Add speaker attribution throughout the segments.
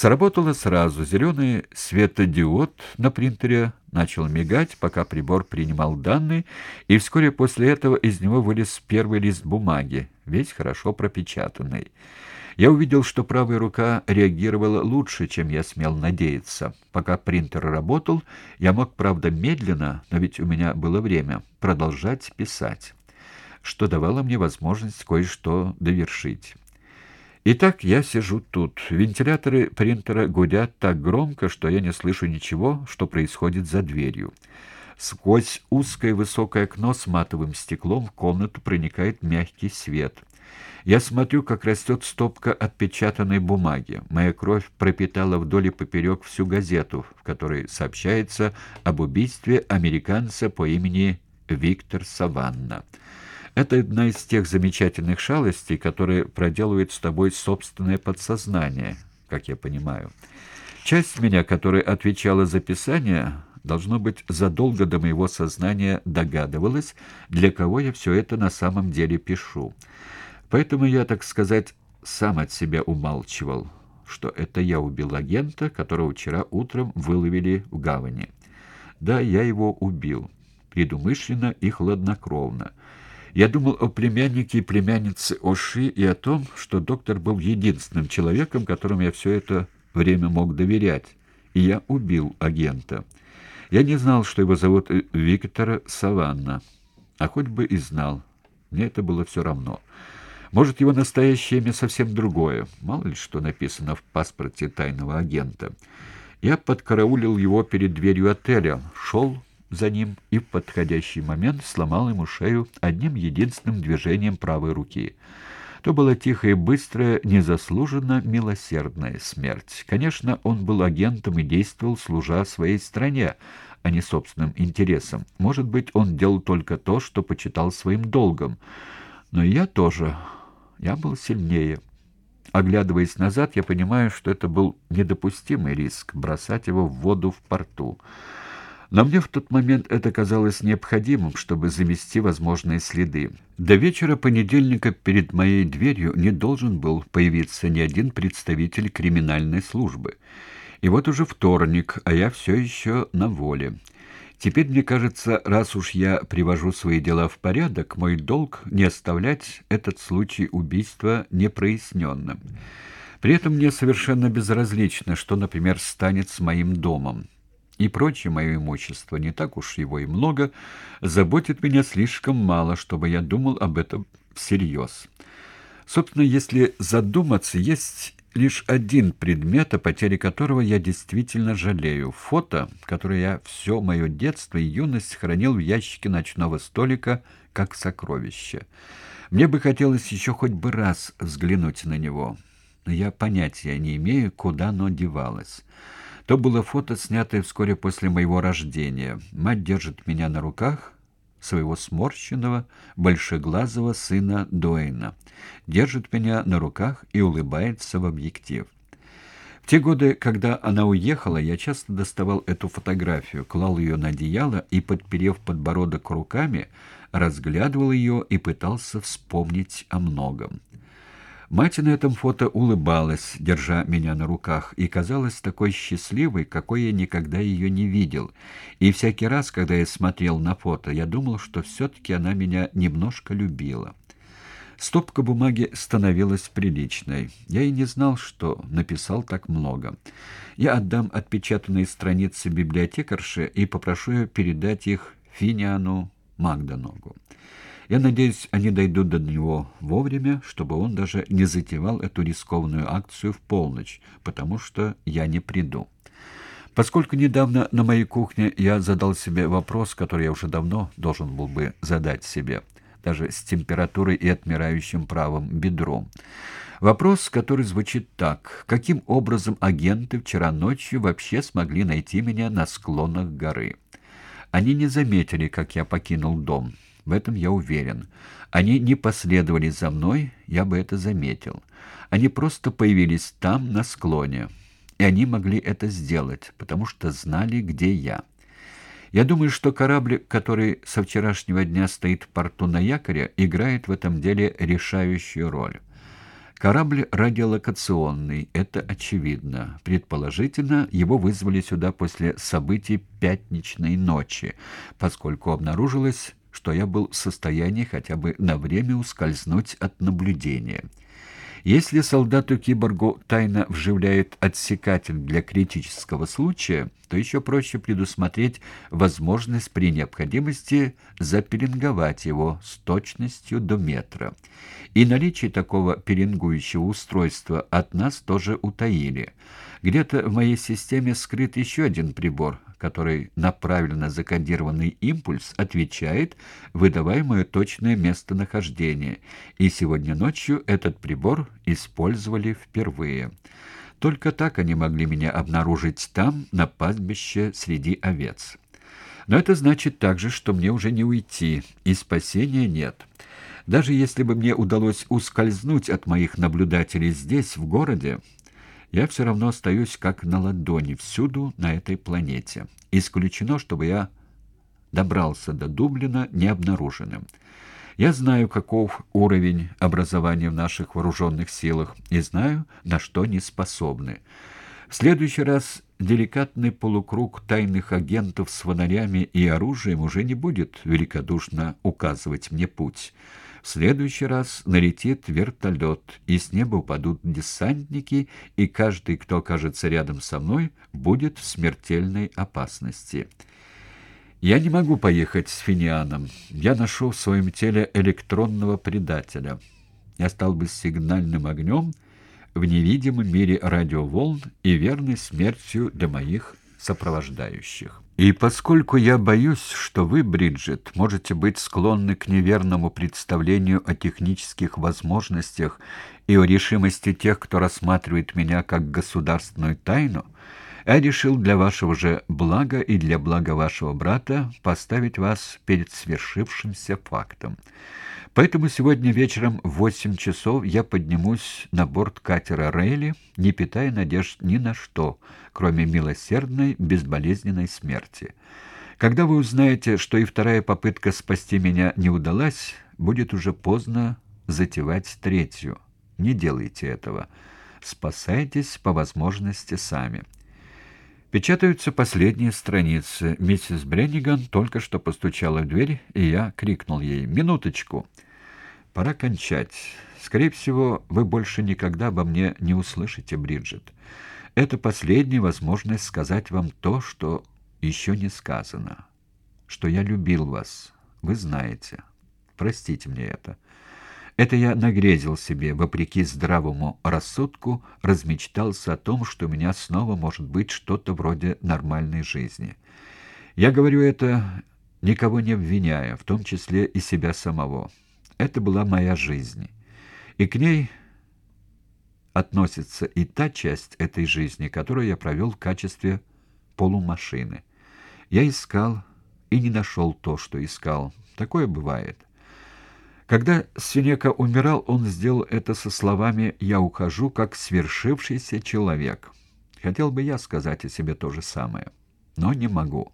Speaker 1: Сработало сразу. Зеленый светодиод на принтере начал мигать, пока прибор принимал данные, и вскоре после этого из него вылез первый лист бумаги, весь хорошо пропечатанный. Я увидел, что правая рука реагировала лучше, чем я смел надеяться. Пока принтер работал, я мог, правда, медленно, но ведь у меня было время, продолжать писать, что давало мне возможность кое-что довершить. Итак, я сижу тут. Вентиляторы принтера гудят так громко, что я не слышу ничего, что происходит за дверью. Сквозь узкое высокое окно с матовым стеклом в комнату проникает мягкий свет. Я смотрю, как растет стопка отпечатанной бумаги. Моя кровь пропитала вдоль и поперек всю газету, в которой сообщается об убийстве американца по имени Виктор Саванна. Это одна из тех замечательных шалостей, которые проделывает с тобой собственное подсознание, как я понимаю. Часть меня, которая отвечала за писание, должно быть, задолго до моего сознания догадывалась, для кого я все это на самом деле пишу. Поэтому я, так сказать, сам от себя умалчивал, что это я убил агента, которого вчера утром выловили в гавани. Да, я его убил, предумышленно и хладнокровно. Я думал о племяннике и племяннице Оши и о том, что доктор был единственным человеком, которому я все это время мог доверять, и я убил агента. Я не знал, что его зовут Виктор Саванна, а хоть бы и знал. Мне это было все равно. Может, его настоящее имя совсем другое. Мало ли что написано в паспорте тайного агента. Я подкараулил его перед дверью отеля, шел за ним и в подходящий момент сломал ему шею одним единственным движением правой руки. То была тихая и быстрая, незаслуженно милосердная смерть. Конечно, он был агентом и действовал, служа своей стране, а не собственным интересам. Может быть, он делал только то, что почитал своим долгом. Но я тоже. Я был сильнее. Оглядываясь назад, я понимаю, что это был недопустимый риск бросать его в воду в порту. Но мне в тот момент это казалось необходимым, чтобы замести возможные следы. До вечера понедельника перед моей дверью не должен был появиться ни один представитель криминальной службы. И вот уже вторник, а я все еще на воле. Теперь мне кажется, раз уж я привожу свои дела в порядок, мой долг не оставлять этот случай убийства непроясненным. При этом мне совершенно безразлично, что, например, станет с моим домом и прочее мое имущество, не так уж его и много, заботит меня слишком мало, чтобы я думал об этом всерьез. Собственно, если задуматься, есть лишь один предмет, о потере которого я действительно жалею. Фото, которое я все мое детство и юность хранил в ящике ночного столика как сокровище. Мне бы хотелось еще хоть бы раз взглянуть на него, но я понятия не имею, куда оно девалось. То было фото, снятое вскоре после моего рождения. Мать держит меня на руках, своего сморщенного, большеглазого сына Дуэйна. Держит меня на руках и улыбается в объектив. В те годы, когда она уехала, я часто доставал эту фотографию, клал ее на одеяло и, подперев подбородок руками, разглядывал ее и пытался вспомнить о многом. Мать на этом фото улыбалась, держа меня на руках, и казалась такой счастливой, какой я никогда ее не видел. И всякий раз, когда я смотрел на фото, я думал, что все-таки она меня немножко любила. Стопка бумаги становилась приличной. Я и не знал, что написал так много. Я отдам отпечатанные страницы библиотекарше и попрошу ее передать их Финиану Магдоногу. Я надеюсь, они дойдут до него вовремя, чтобы он даже не затевал эту рискованную акцию в полночь, потому что я не приду. Поскольку недавно на моей кухне я задал себе вопрос, который я уже давно должен был бы задать себе, даже с температурой и отмирающим правым бедром. Вопрос, который звучит так. Каким образом агенты вчера ночью вообще смогли найти меня на склонах горы? Они не заметили, как я покинул дом. В этом я уверен. Они не последовали за мной, я бы это заметил. Они просто появились там, на склоне. И они могли это сделать, потому что знали, где я. Я думаю, что корабль, который со вчерашнего дня стоит в порту на якоре, играет в этом деле решающую роль. Корабль радиолокационный, это очевидно. Предположительно, его вызвали сюда после событий пятничной ночи, поскольку обнаружилось, что я был в состоянии хотя бы на время ускользнуть от наблюдения. Если солдату-киборгу тайно вживляет отсекатель для критического случая, то еще проще предусмотреть возможность при необходимости запеленговать его с точностью до метра. И наличие такого пеленгующего устройства от нас тоже утаили. Где-то в моей системе скрыт еще один прибор, который на правильно закодированный импульс отвечает, выдавая мое точное местонахождение, и сегодня ночью этот прибор использовали впервые. Только так они могли меня обнаружить там, на пастбище среди овец. Но это значит также, что мне уже не уйти, и спасения нет. Даже если бы мне удалось ускользнуть от моих наблюдателей здесь, в городе, я все равно остаюсь как на ладони всюду на этой планете. Исключено, чтобы я добрался до Дублина необнаруженным. Я знаю, каков уровень образования в наших вооруженных силах, и знаю, на что они способны. В следующий раз деликатный полукруг тайных агентов с фонарями и оружием уже не будет великодушно указывать мне путь. Следующий раз налетит вертолет, и с неба упадут десантники, и каждый, кто окажется рядом со мной, будет в смертельной опасности. Я не могу поехать с Финианом. Я ношу в своем теле электронного предателя. Я стал бы сигнальным огнем в невидимом мире радиоволн и верной смертью для моих сопровождающих. И поскольку я боюсь, что вы, Бриджит, можете быть склонны к неверному представлению о технических возможностях и о решимости тех, кто рассматривает меня как государственную тайну, я решил для вашего же блага и для блага вашего брата поставить вас перед свершившимся фактом. Поэтому сегодня вечером в восемь часов я поднимусь на борт катера Рейли, не питая надежд ни на что, кроме милосердной, безболезненной смерти. Когда вы узнаете, что и вторая попытка спасти меня не удалась, будет уже поздно затевать третью. Не делайте этого. Спасайтесь по возможности сами. Печатаются последние страницы. Миссис Бренниган только что постучала в дверь, и я крикнул ей «Минуточку!» «Пора кончать. Скорее всего, вы больше никогда обо мне не услышите, Бриджит. Это последняя возможность сказать вам то, что еще не сказано. Что я любил вас, вы знаете. Простите мне это». Это я нагрезил себе, вопреки здравому рассудку, размечтался о том, что у меня снова может быть что-то вроде нормальной жизни. Я говорю это, никого не обвиняя, в том числе и себя самого. Это была моя жизнь. И к ней относится и та часть этой жизни, которую я провел в качестве полумашины. Я искал и не нашел то, что искал. Такое бывает. Когда Синека умирал, он сделал это со словами «Я ухожу, как свершившийся человек». Хотел бы я сказать о себе то же самое, но не могу.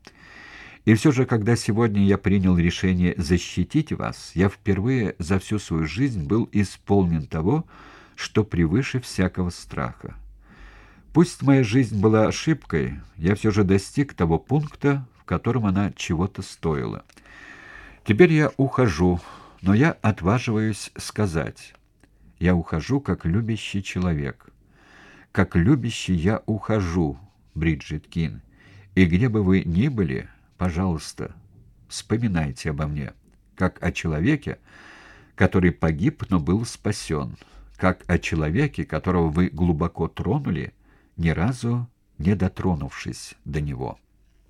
Speaker 1: И все же, когда сегодня я принял решение защитить вас, я впервые за всю свою жизнь был исполнен того, что превыше всякого страха. Пусть моя жизнь была ошибкой, я все же достиг того пункта, в котором она чего-то стоила. Теперь я ухожу, но я отваживаюсь сказать, я ухожу как любящий человек. Как любящий я ухожу, Бриджит Кин. И где бы вы ни были, пожалуйста, вспоминайте обо мне, как о человеке, который погиб, но был спасен, как о человеке, которого вы глубоко тронули, ни разу не дотронувшись до него».